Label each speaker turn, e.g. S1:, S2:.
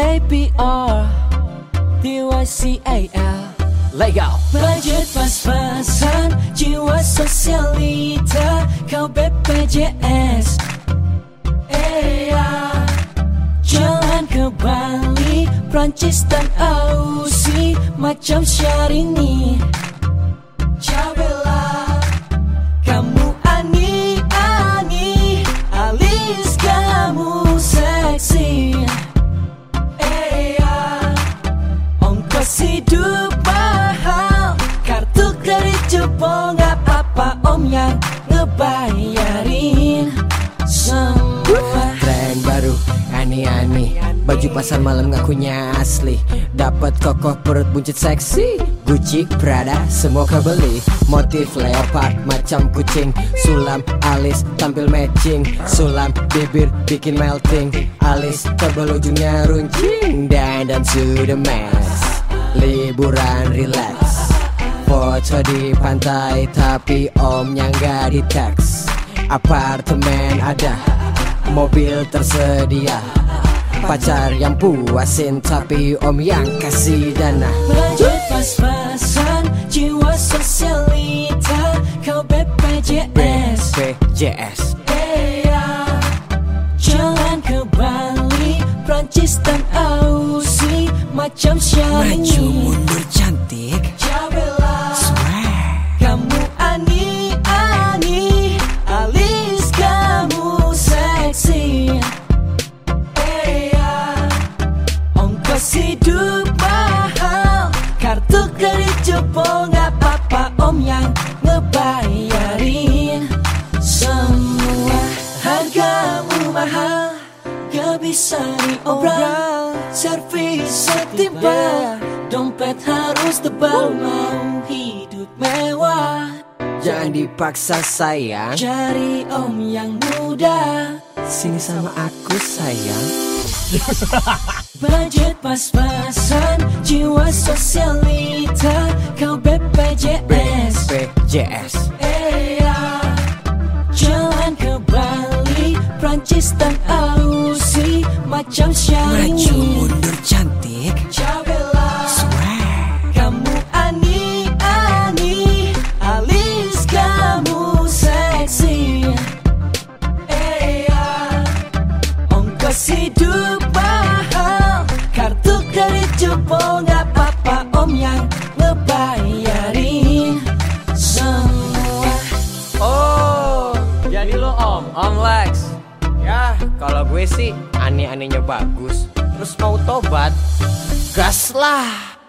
S1: APR DYCAL
S2: Legal
S1: Budget pas-pasan Jiwa sosialita Kau BPJS Eya Jalan ke Bali Prancis dan Aussie Macam Syahrini hidup mahal Kartu kredit jebol Gak apa-apa om yang ngebayarin. Semua.
S2: Tren baru aneh-aneh. Baju pasar malam ngakunya asli. Dapat kokoh perut buncit seksi. Gucci, Prada, semua kebeli. Motif leopard macam kucing. Sulam, alis, tampil matching. Sulam, bibir, bikin melting. Alis, tebal ujungnya runcing. Dan dan sudah mes Liburan relax. Foto di pantai tapi omnya nggak di teks. Apartemen ada Mobil tersedia. Pacar yang puasin Tapi om yang kasih dana.
S1: Budget pas-pasan Jiwa sosialita Kau BPJS
S2: BPJS
S1: Jalan ke Bali Prancis dan Macam
S2: Maju
S1: Syahrini
S2: mundur cantik
S1: Jabela.
S2: Swag.
S1: Kamu ani ani. Alis kamu seksi. Eya Ongkos hidup bisa diobral Servis setimpal. Dompet harus tebal Mau hidup mewah.
S2: Jangan dipaksa sayang.
S1: Cari om yang muda.
S2: Sini sama aku sayang.
S1: Budget pas-pasan Jiwa sosialita Kau BPJS
S2: BPJS
S1: Eya Jalan ke Bali Prancis
S2: Maju mundur cantik.
S1: Jabela.
S2: Swag
S1: Kamu ani ani Alis kamu seksi. Eya Ongkos hidup mahal Kartu kredit jebol Gak apa-apa om yang ngebayarin Semua.
S2: Oh, jadi lo om, om Lex Ya, kalau gue sih aneh-anehnya bagus. Terus mau tobat, gas lah